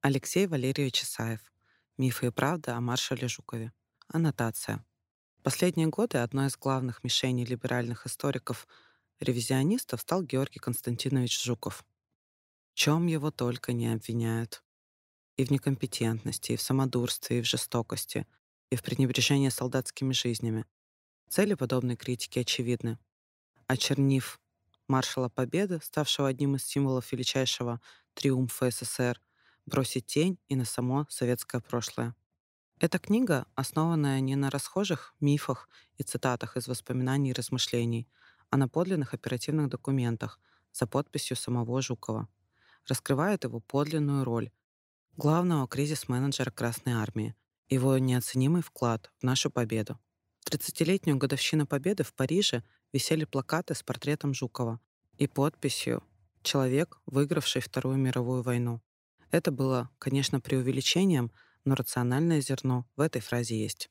Алексей Валерьевич Исаев. Мифы и правда о маршале Жукове. Аннотация. Последние годы одной из главных мишеней либеральных историков-ревизионистов стал Георгий Константинович Жуков. В чем его только не обвиняют. И в некомпетентности, и в самодурстве, и в жестокости, и в пренебрежении солдатскими жизнями. Цели подобной критики очевидны. Очернив маршала Победы, ставшего одним из символов величайшего триумфа СССР, бросить тень и на само советское прошлое. Эта книга, основанная не на расхожих мифах и цитатах из воспоминаний и размышлений, а на подлинных оперативных документах за подписью самого Жукова, раскрывает его подлинную роль главного кризис-менеджера Красной Армии, его неоценимый вклад в нашу победу. В 30-летнюю годовщину Победы в Париже висели плакаты с портретом Жукова и подписью «Человек, выигравший Вторую мировую войну». Это было, конечно, преувеличением, но рациональное зерно в этой фразе есть.